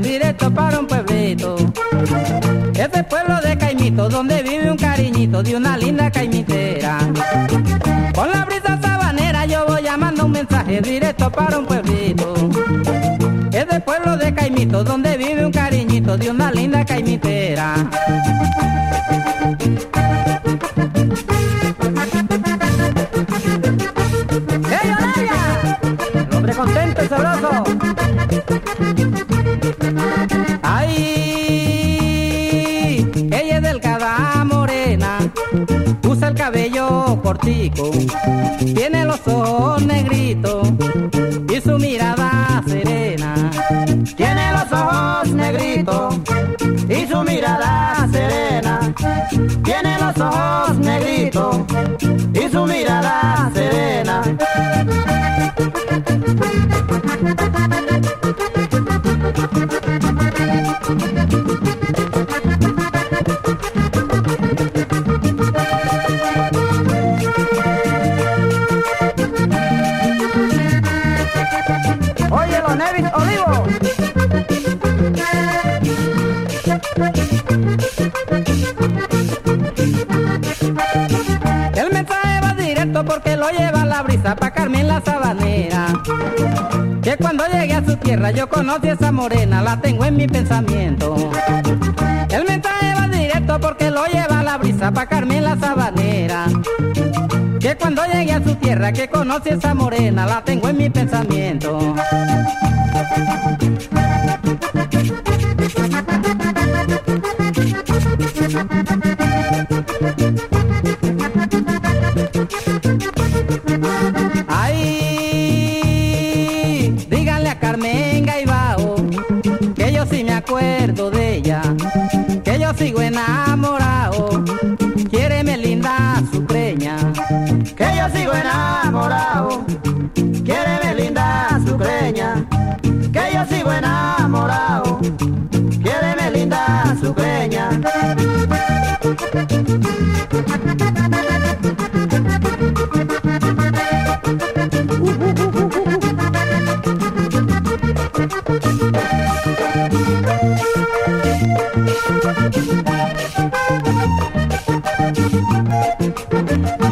directo para un pueblito. Ese pueblo de Caimito, donde vive un cariñito de una linda caimitera. Con la brisa sabanera yo voy llamando un mensaje directo para un pueblito. Ese pueblo de Caimito, donde vive un cariñito de una linda caimitera. ¡Hey! El hombre contento y sabroso. Tiene los ojos negritos y su mirada serena. Tiene los ojos negritos y su mirada serena. Tiene los ojos negritos y su mirada serena. Olivo. El mensaje va directo porque lo lleva la brisa pa' Carmen la sabanera. Que cuando llegue a su tierra yo conocí a esa morena, la tengo en mi pensamiento. El mensaje va directo porque lo lleva la brisa pa' Carmen la sabanera. Que cuando llegue a su tierra que conoce esa morena, la tengo en mi pensamiento. Ay, díganle a Carmen Gajo, que yo sí me acuerdo de ella, que yo sigo enamorado, quiere me linda su preña, que yo sigo enamorado. enamorado, quiere Melinda su peña. Thank you.